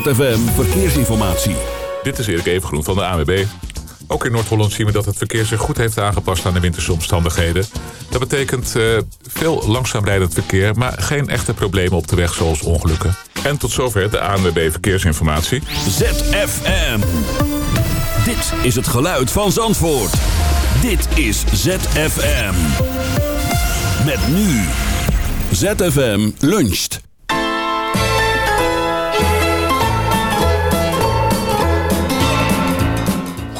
ZFM Verkeersinformatie. Dit is Erik Evengroen van de AWB. Ook in Noord-Holland zien we dat het verkeer zich goed heeft aangepast aan de winterse omstandigheden. Dat betekent uh, veel langzaam rijdend verkeer, maar geen echte problemen op de weg zoals ongelukken. En tot zover de ANWB Verkeersinformatie. ZFM. Dit is het geluid van Zandvoort. Dit is ZFM. Met nu. ZFM luncht.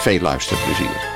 veel luisterplezier.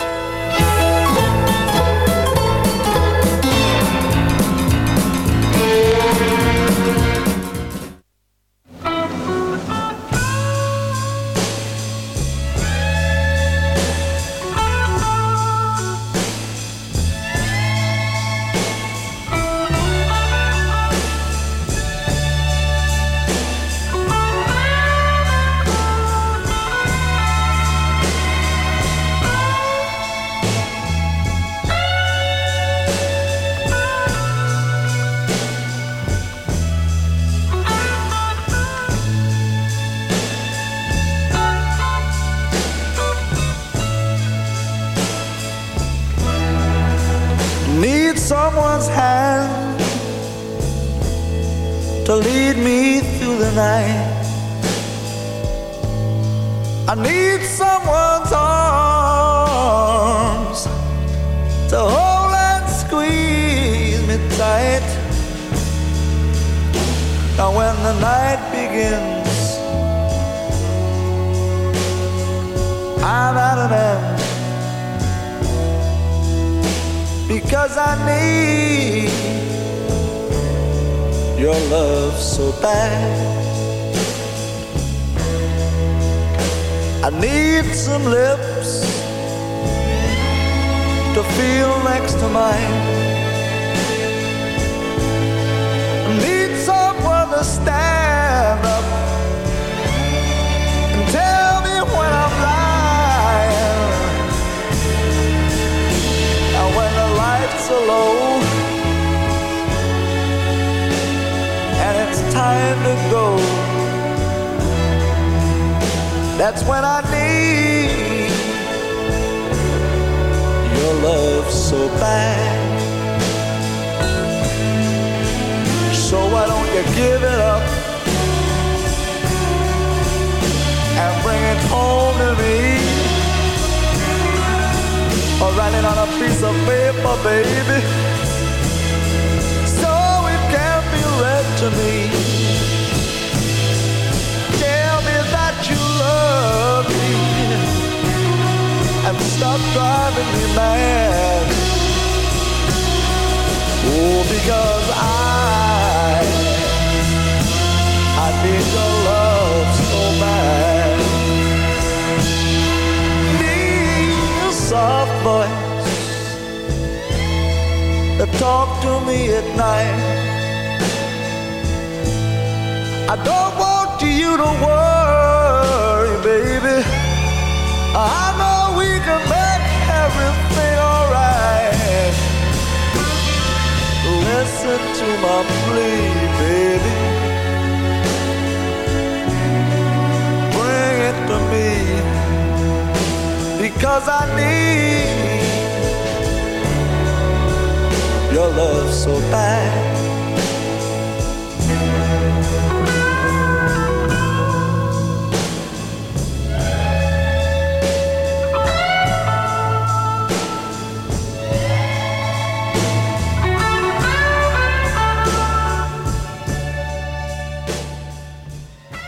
someone's hand to lead me through the night. I need someone's arms to hold and squeeze me tight. Now, when the night begins, I'm at an end. because I need your love so bad. I need some lips to feel next to mine. That's when I need your love so bad. So why don't you give it up and bring it home to me? Or write it on a piece of paper, baby, so it can be read to me. Tell me that you love me. and stop driving me mad. Oh, because I, I need your to me at night. I don't want you to worry, baby. I know we can make everything alright. Listen to my plea, baby. Bring it to me because I need your love so bad.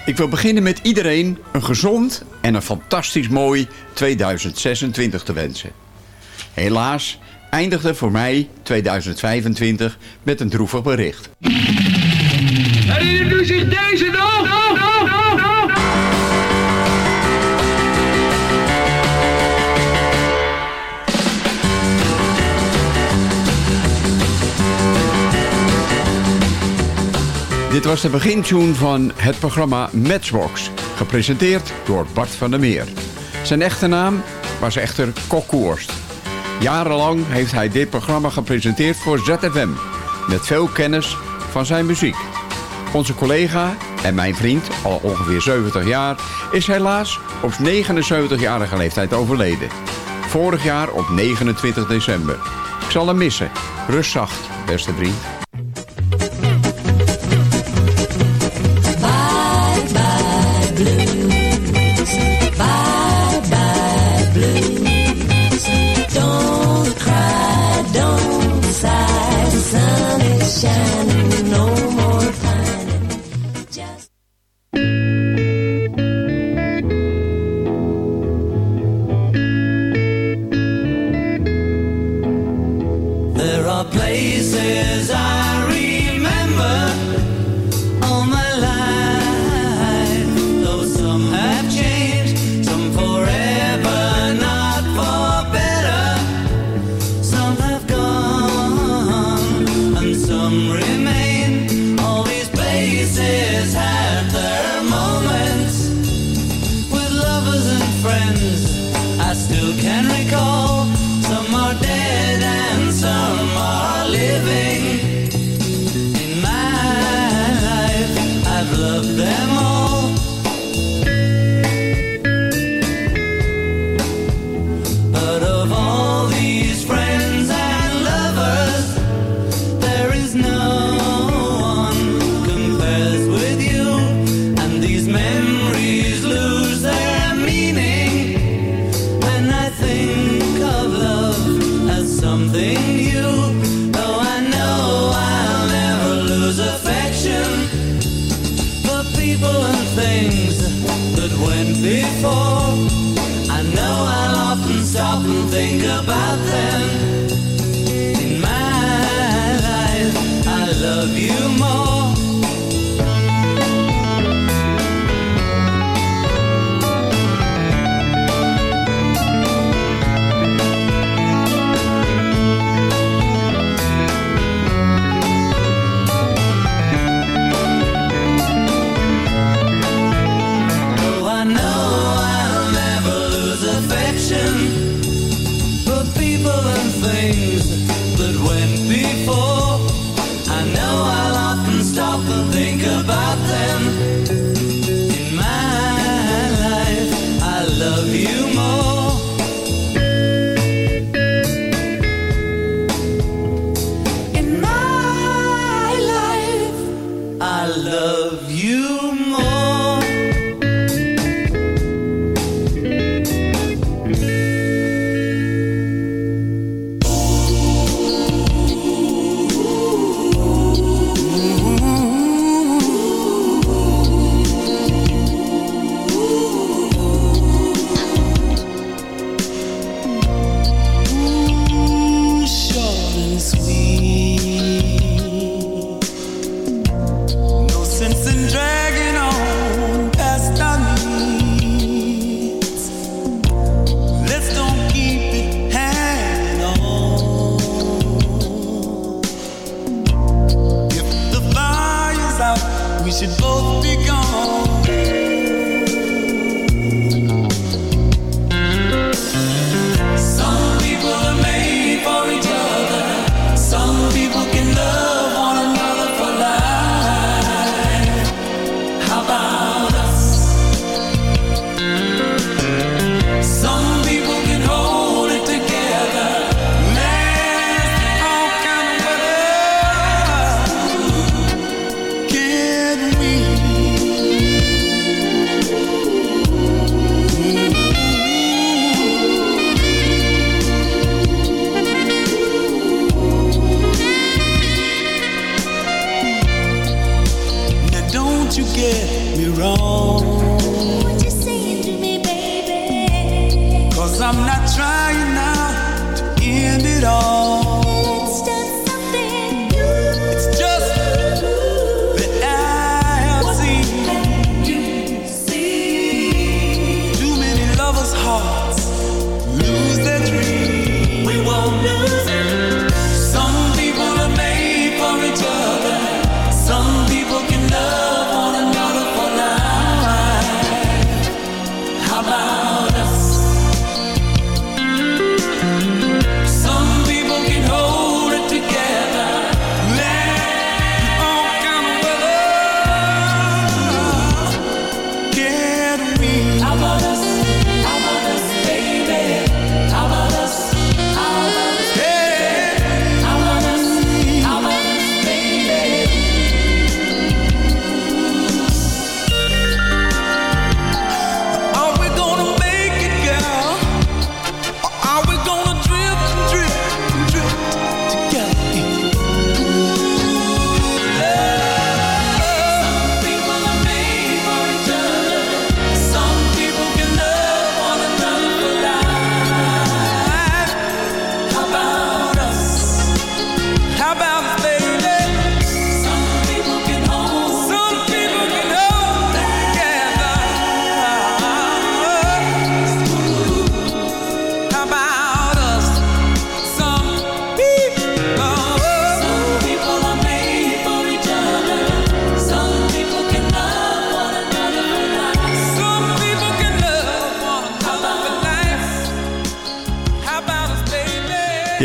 Ik wil beginnen met iedereen een gezond en een fantastisch mooi 2026 te wensen. Helaas eindigde voor mij 2025 met een droevig bericht. Herinnert u zich deze dag? Dit was de begintune van het programma Matchbox, gepresenteerd door Bart van der Meer. Zijn echte naam was echter Kokkoorst. Jarenlang heeft hij dit programma gepresenteerd voor ZFM, met veel kennis van zijn muziek. Onze collega en mijn vriend, al ongeveer 70 jaar, is helaas op 79-jarige leeftijd overleden. Vorig jaar op 29 december. Ik zal hem missen. Rust zacht, beste vriend.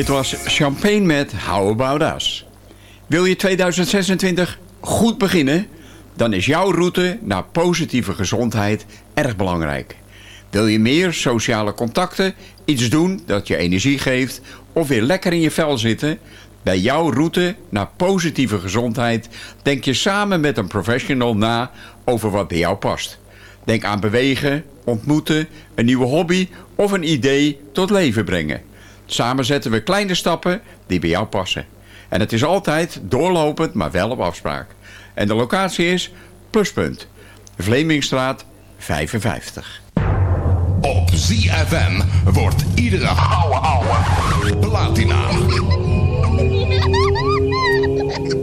Dit was Champagne met How About Us. Wil je 2026 goed beginnen? Dan is jouw route naar positieve gezondheid erg belangrijk. Wil je meer sociale contacten, iets doen dat je energie geeft... of weer lekker in je vel zitten... Bij jouw route naar positieve gezondheid denk je samen met een professional na over wat bij jou past. Denk aan bewegen, ontmoeten, een nieuwe hobby of een idee tot leven brengen. Samen zetten we kleine stappen die bij jou passen. En het is altijd doorlopend, maar wel op afspraak. En de locatie is Pluspunt, Vlemingstraat 55. Op ZFM wordt iedere ouwe ouwe platina.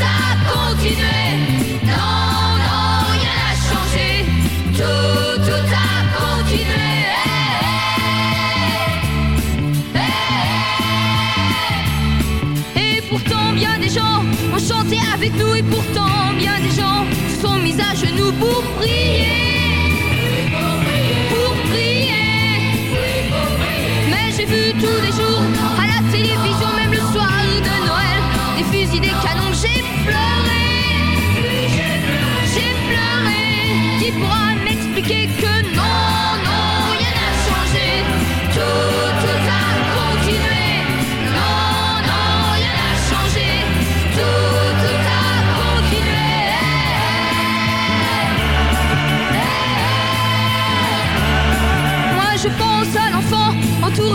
chanté avec nous. Et pourtant, bien des gens sont mis à genoux pour prier. Pour prier. Mais j'ai vu tous les jours à la télévision, même le soir de Noël, des fusils, des canons. J'ai pleuré. J'ai pleuré. Qui pourra m'expliquer que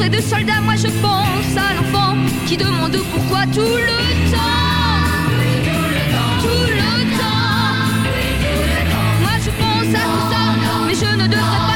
de soldats. Moi je pense à l'enfant qui demande pourquoi tout le temps. Tout le temps. Moi je pense à tout ça, mais je ne devrais pas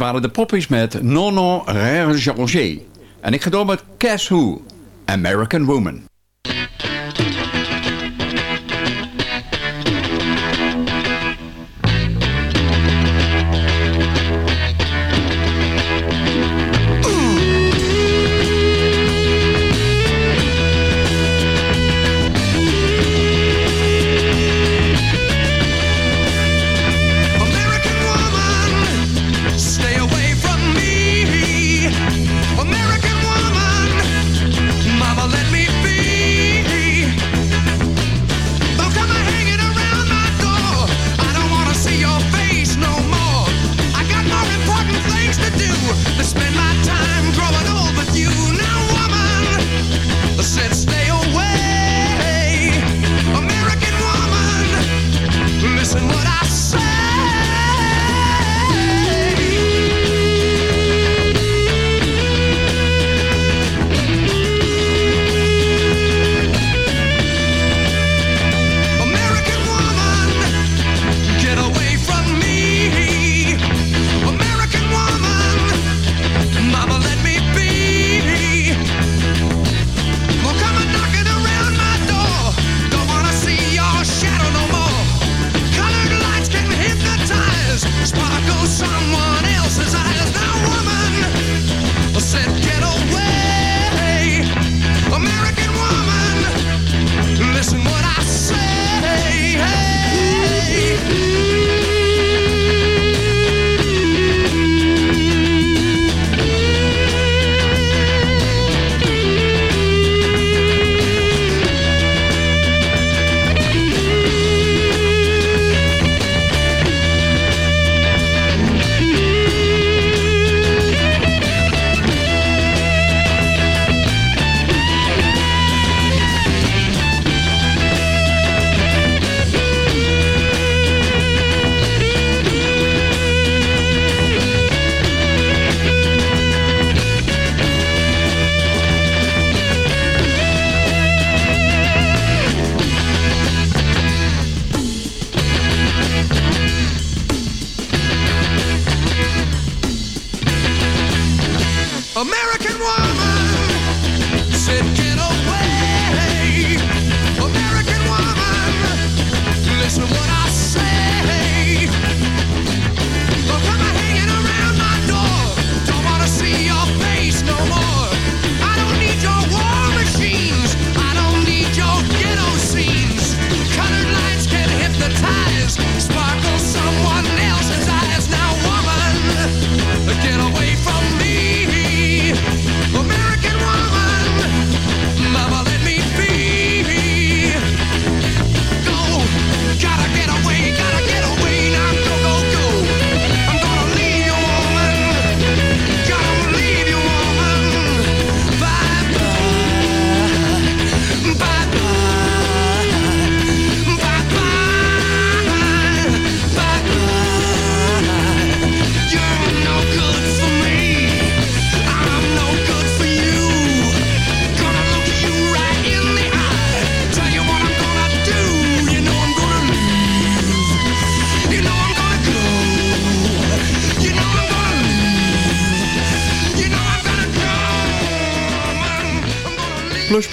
Waren de poppies met Nono Ranger. En ik ga door met Cass Who, American Woman.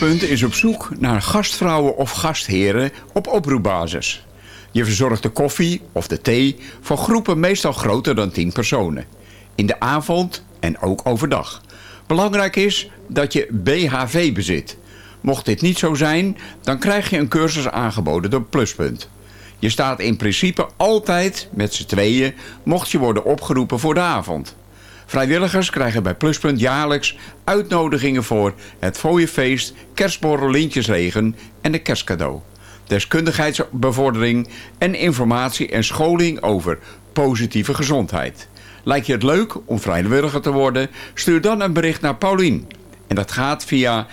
Pluspunt is op zoek naar gastvrouwen of gastheren op oproepbasis. Je verzorgt de koffie of de thee voor groepen meestal groter dan 10 personen. In de avond en ook overdag. Belangrijk is dat je BHV bezit. Mocht dit niet zo zijn, dan krijg je een cursus aangeboden door Pluspunt. Je staat in principe altijd met z'n tweeën mocht je worden opgeroepen voor de avond. Vrijwilligers krijgen bij Pluspunt jaarlijks uitnodigingen voor het fooienfeest, kerstborrel, lintjesregen en de kerstcadeau. Deskundigheidsbevordering en informatie en scholing over positieve gezondheid. Lijkt je het leuk om vrijwilliger te worden? Stuur dan een bericht naar Paulien. En dat gaat via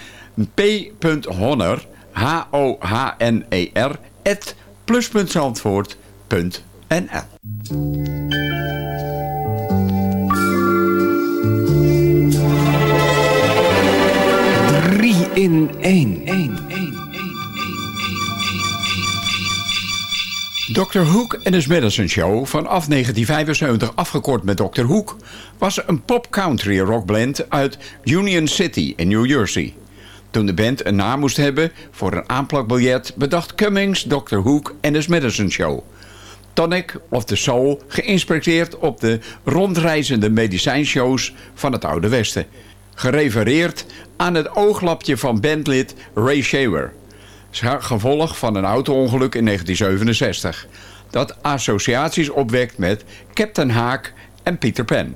p.honner, H-O-H-N-E-R, at in één. Dr. Hook en His Medicine Show vanaf 1975 afgekort met Dr. Hook... was een pop-country rockblend uit Union City in New Jersey. Toen de band een naam moest hebben voor een aanplakbiljet... bedacht Cummings Dr. Hook en His Medicine Show... Tonic of the Soul, geïnspireerd op de rondreizende medicijnshows van het Oude Westen. Gerefereerd aan het ooglapje van bandlid Ray Shaver. Gevolg van een auto-ongeluk in 1967. Dat associaties opwekt met Captain Haak en Peter Pan.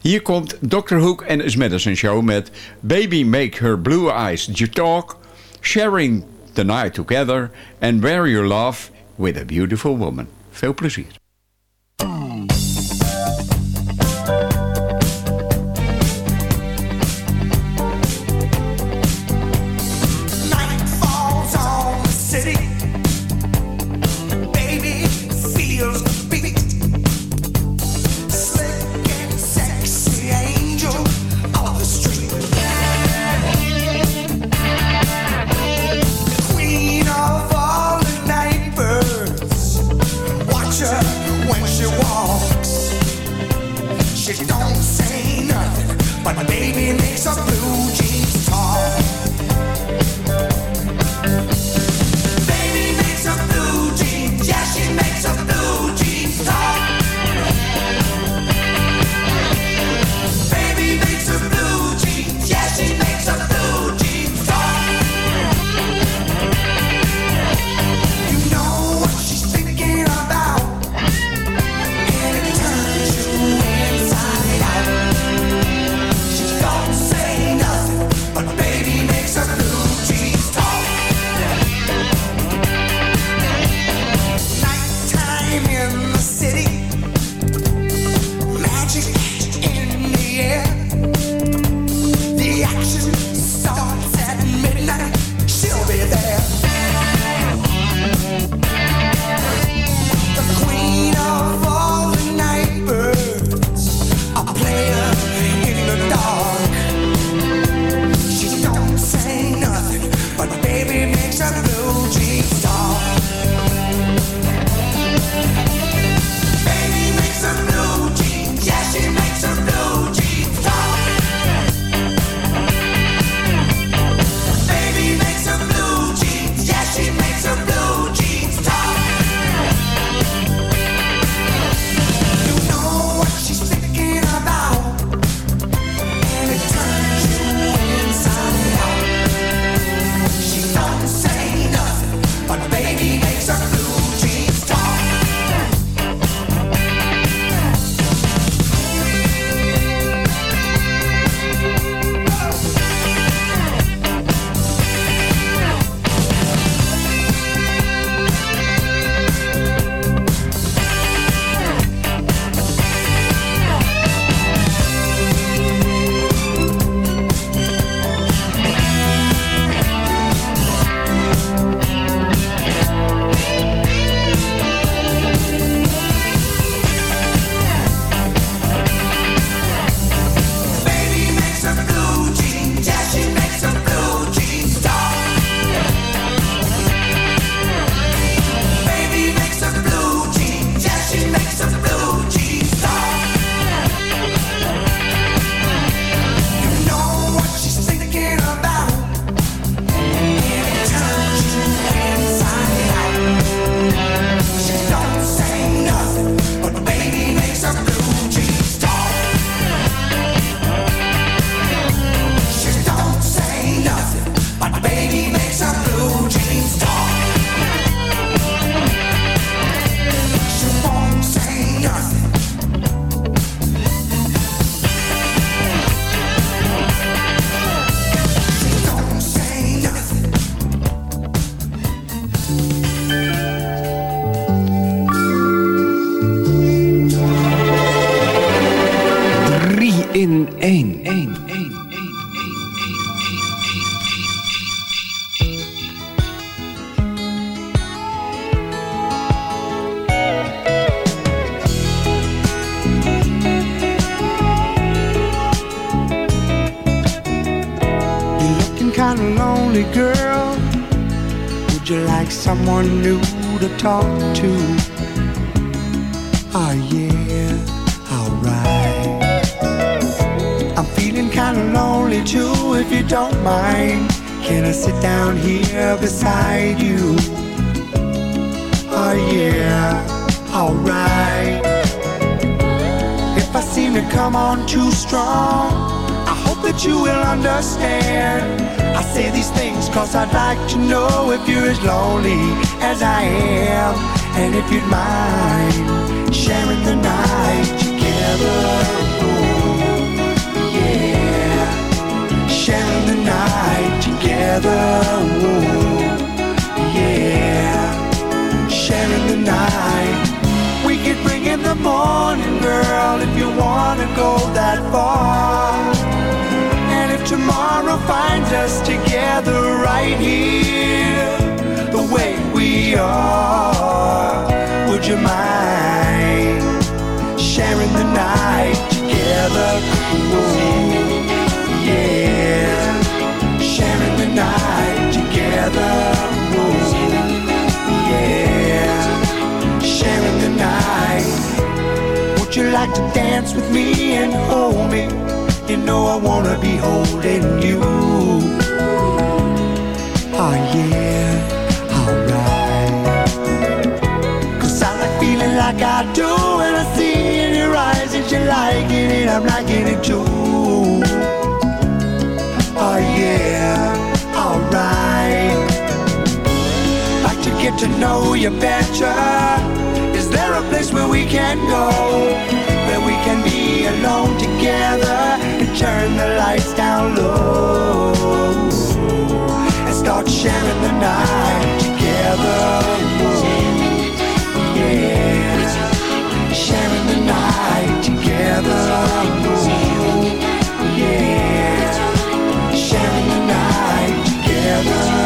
Hier komt Dr. Hook en His Medicine Show met Baby Make Her Blue Eyes You Talk, Sharing the Night Together and Wear Your Love with a Beautiful Woman. Veel plezier. us together right here, the way we are. Would you mind sharing the night together? Ooh, yeah, sharing the night together. Yeah, sharing the night. Would you like to dance with me and hold me? know I wanna be holding you. Oh yeah, alright. Cause I like feeling like I do when I see in your eyes that you're liking it, I'm liking it too. Oh yeah, alright. Like to get to know you better. Is there a place where we can go? Where we can be alone together turn the lights down low and start sharing the night together. Yeah, sharing the night together. Yeah, sharing the night together.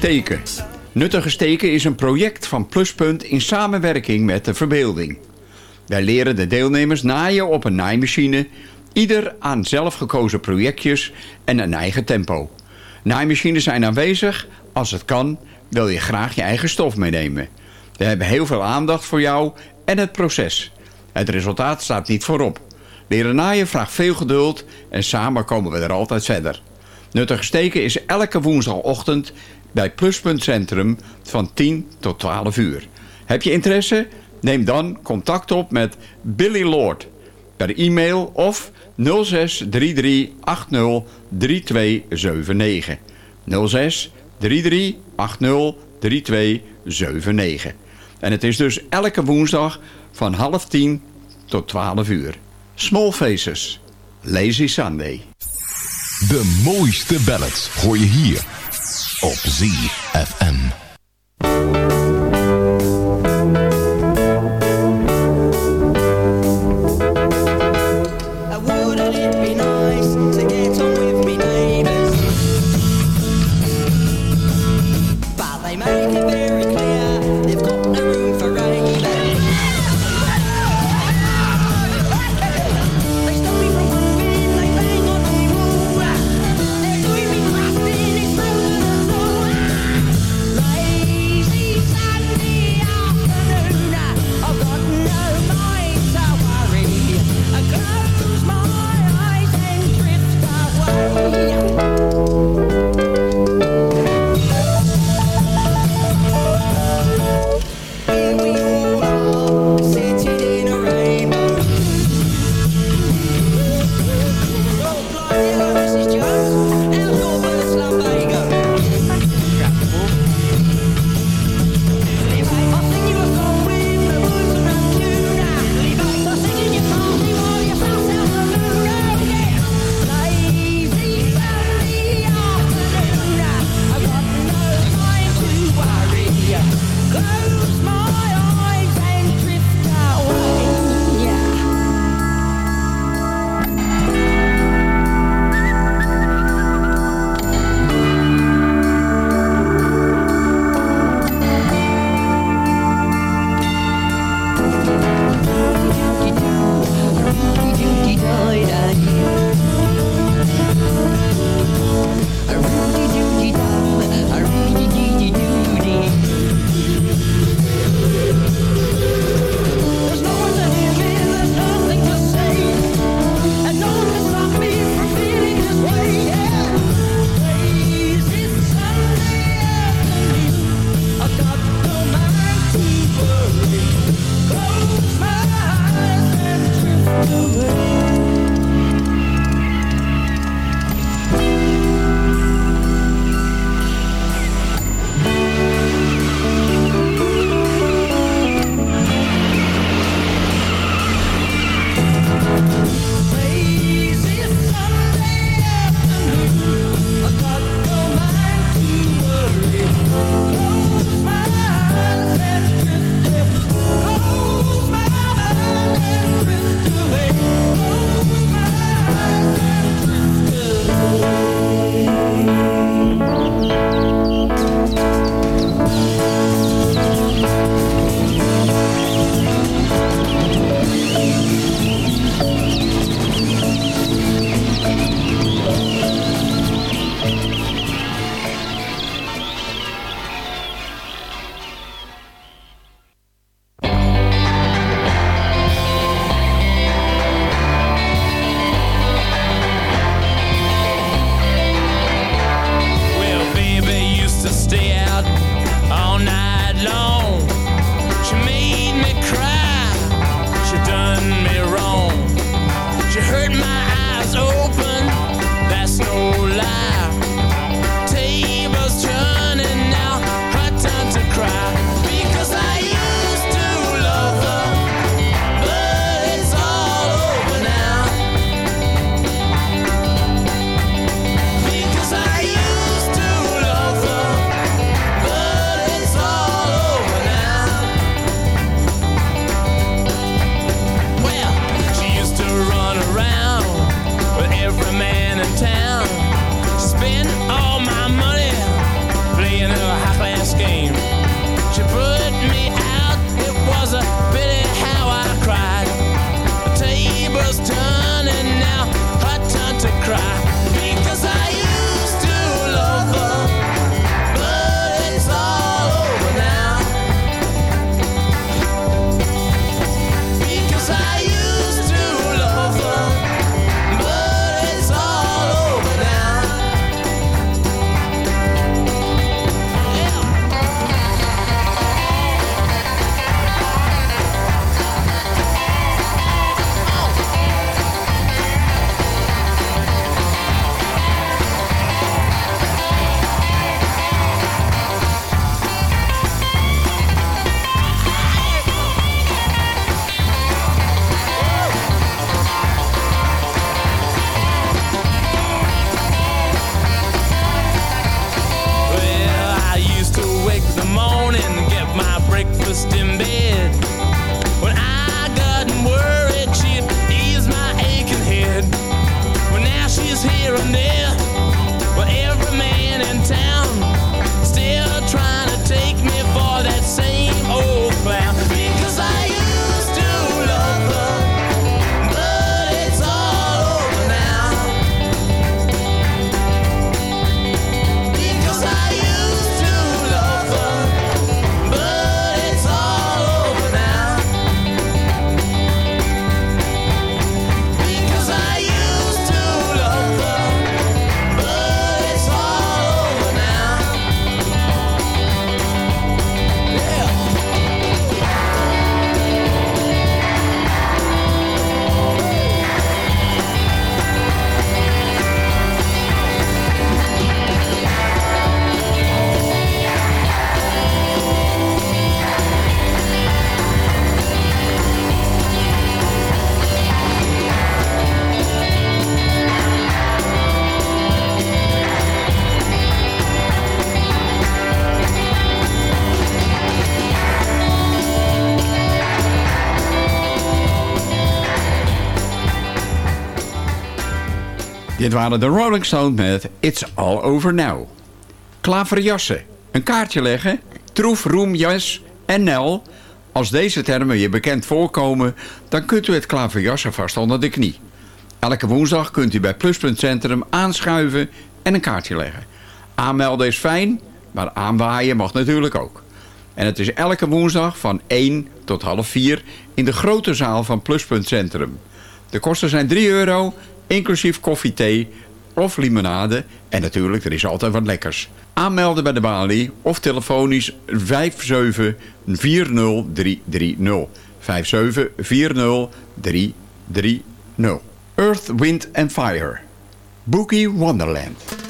Steken. Nuttige steken is een project van Pluspunt in samenwerking met de verbeelding. Wij leren de deelnemers naaien op een naaimachine, ieder aan zelfgekozen projectjes en een eigen tempo. Naaimachines zijn aanwezig, als het kan wil je graag je eigen stof meenemen. We hebben heel veel aandacht voor jou en het proces. Het resultaat staat niet voorop. Leren naaien vraagt veel geduld en samen komen we er altijd verder. Nuttige steken is elke woensdagochtend bij Pluspunt Centrum van 10 tot 12 uur. Heb je interesse? Neem dan contact op met Billy Lord per e-mail of 06 33 80 3279. 06 33 80 3279. En het is dus elke woensdag van half tien tot 12 uur. Small Faces. Lazy Sunday. De mooiste ballads hoor je hier op ZFM. my Dit waren de Rolling Stones met It's All Over Now. Klaverjassen, een kaartje leggen, troef, roem, jas en nel. Als deze termen je bekend voorkomen, dan kunt u het klaverjassen vast onder de knie. Elke woensdag kunt u bij Pluspunt Centrum aanschuiven en een kaartje leggen. Aanmelden is fijn, maar aanwaaien mag natuurlijk ook. En het is elke woensdag van 1 tot half 4 in de grote zaal van Pluspunt Centrum. De kosten zijn 3 euro, inclusief koffie, thee of limonade. En natuurlijk, er is altijd wat lekkers. Aanmelden bij de balie of telefonisch 5740330. 5740330. Earth, Wind and Fire. Boogie Wonderland.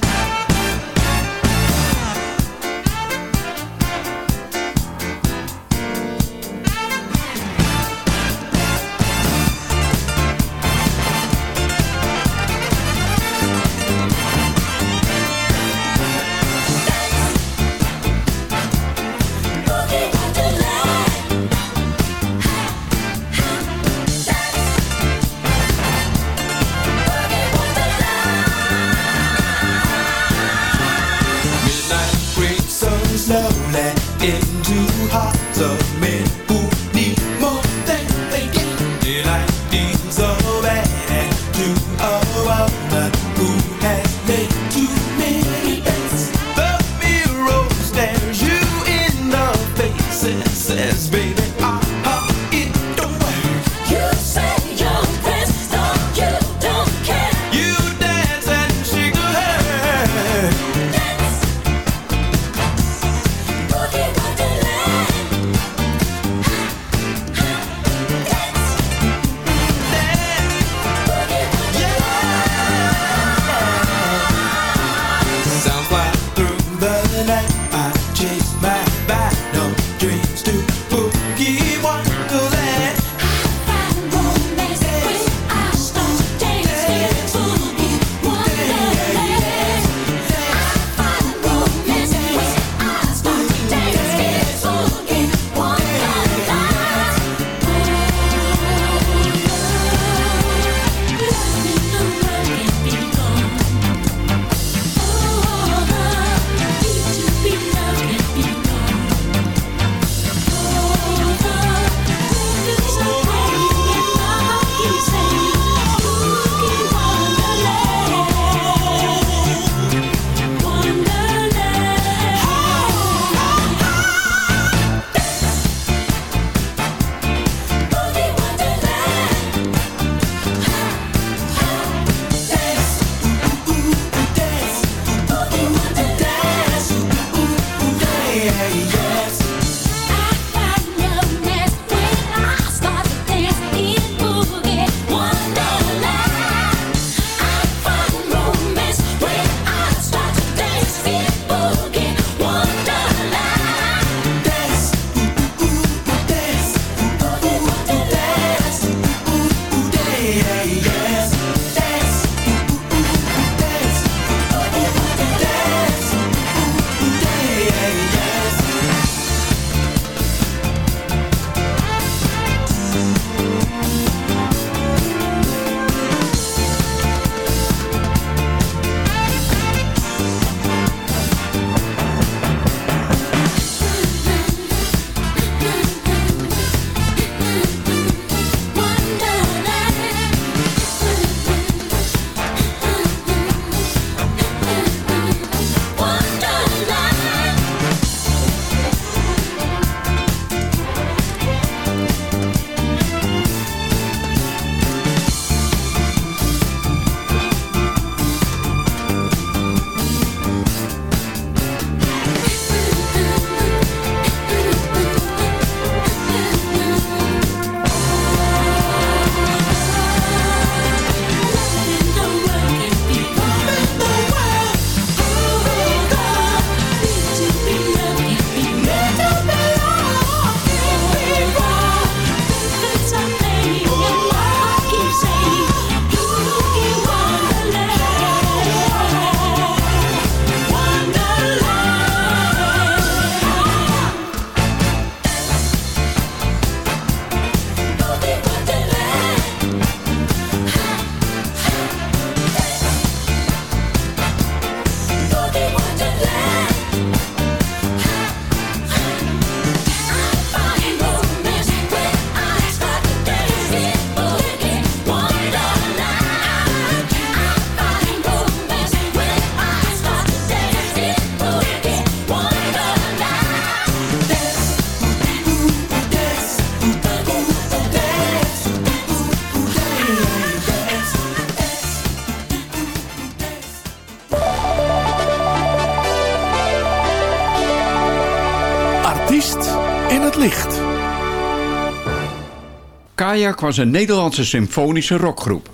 Kajak was een Nederlandse symfonische rockgroep.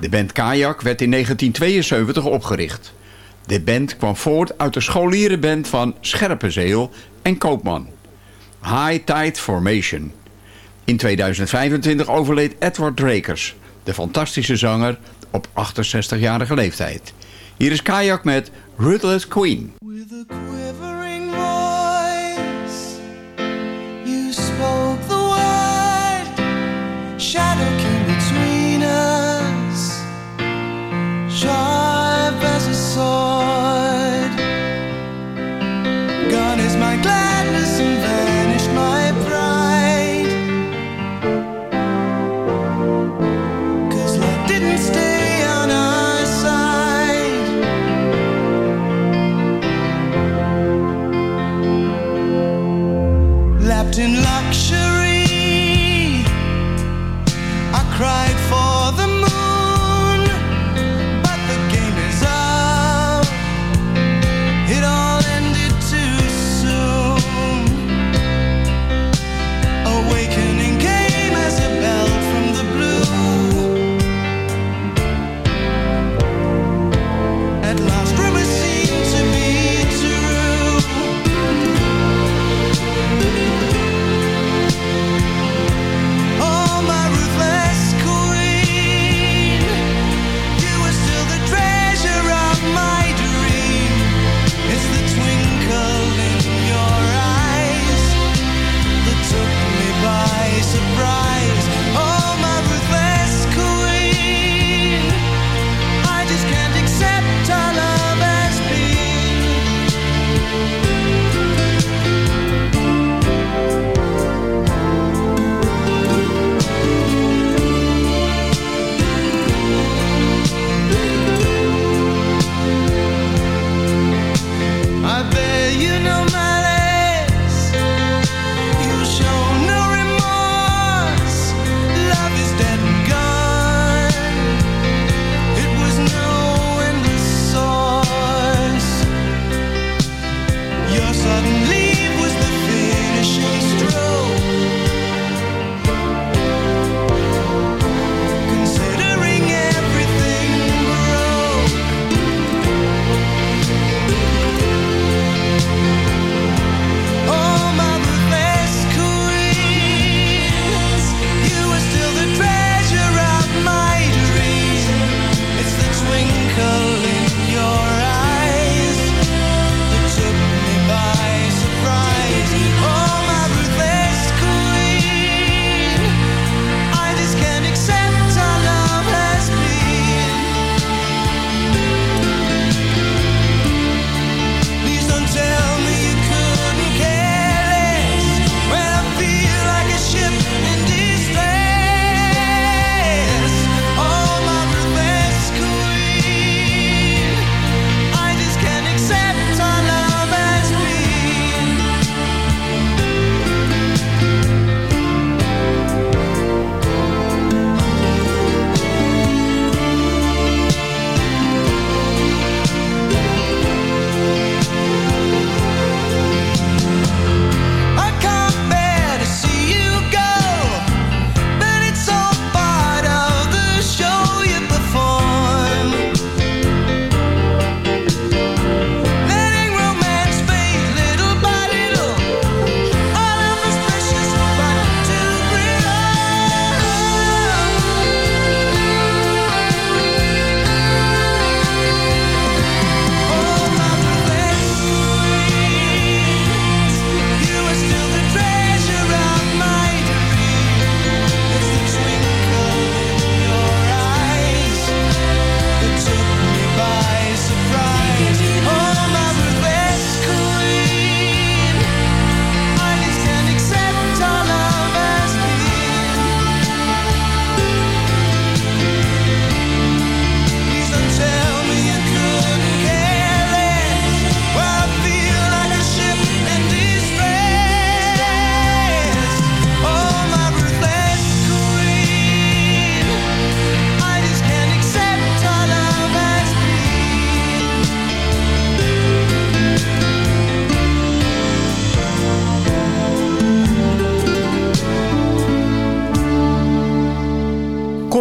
De band Kajak werd in 1972 opgericht. De band kwam voort uit de scholierenband van Scherpenzeel en Koopman. High Tide Formation. In 2025 overleed Edward Drakers, de fantastische zanger, op 68-jarige leeftijd. Hier is Kajak met Ruthless Queen.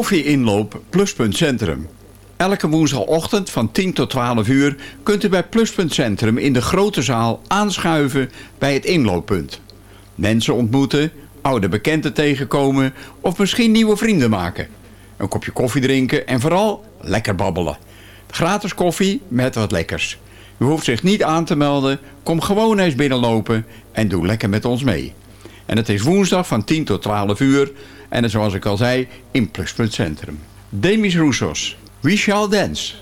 Koffieinloop Pluspunt Centrum. Elke woensdagochtend van 10 tot 12 uur kunt u bij Pluspunt Centrum in de grote zaal aanschuiven bij het inlooppunt. Mensen ontmoeten, oude bekenden tegenkomen of misschien nieuwe vrienden maken. Een kopje koffie drinken en vooral lekker babbelen. Gratis koffie met wat lekkers. U hoeft zich niet aan te melden, kom gewoon eens binnenlopen en doe lekker met ons mee. En het is woensdag van 10 tot 12 uur en zoals ik al zei, in Pluspunt Centrum. Demis Roussos, We Shall Dance.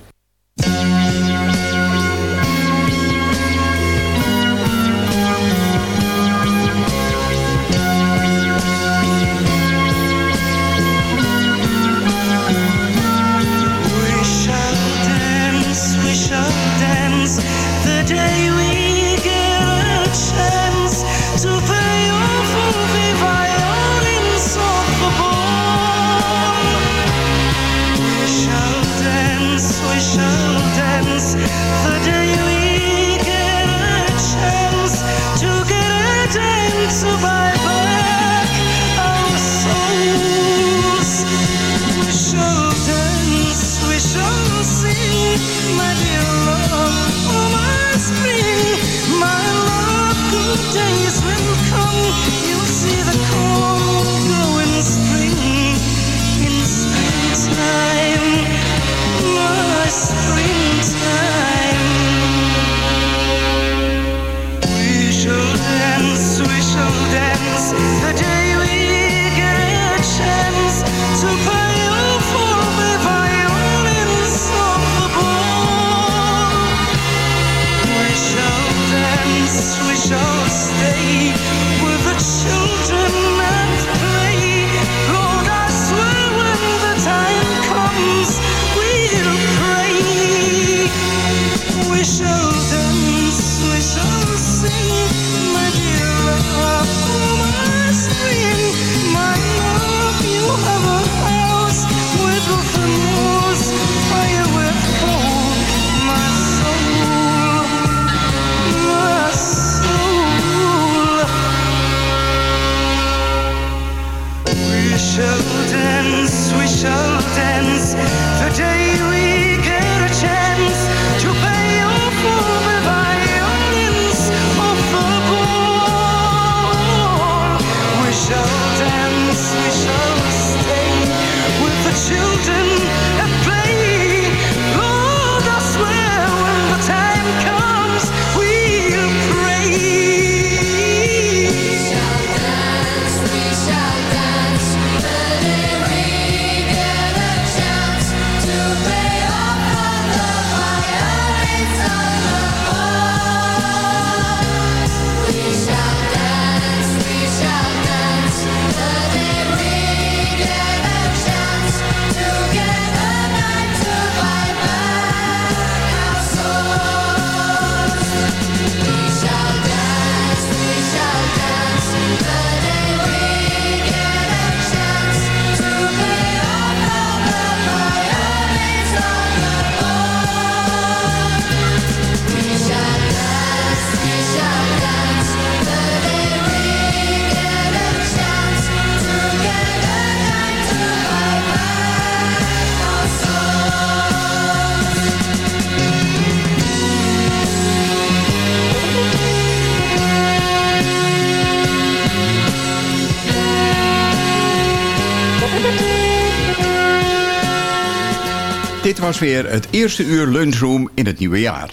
het eerste uur lunchroom in het nieuwe jaar.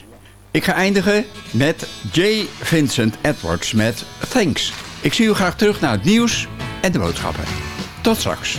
Ik ga eindigen met J. Vincent Edwards met Thanks. Ik zie u graag terug naar het nieuws en de boodschappen. Tot straks.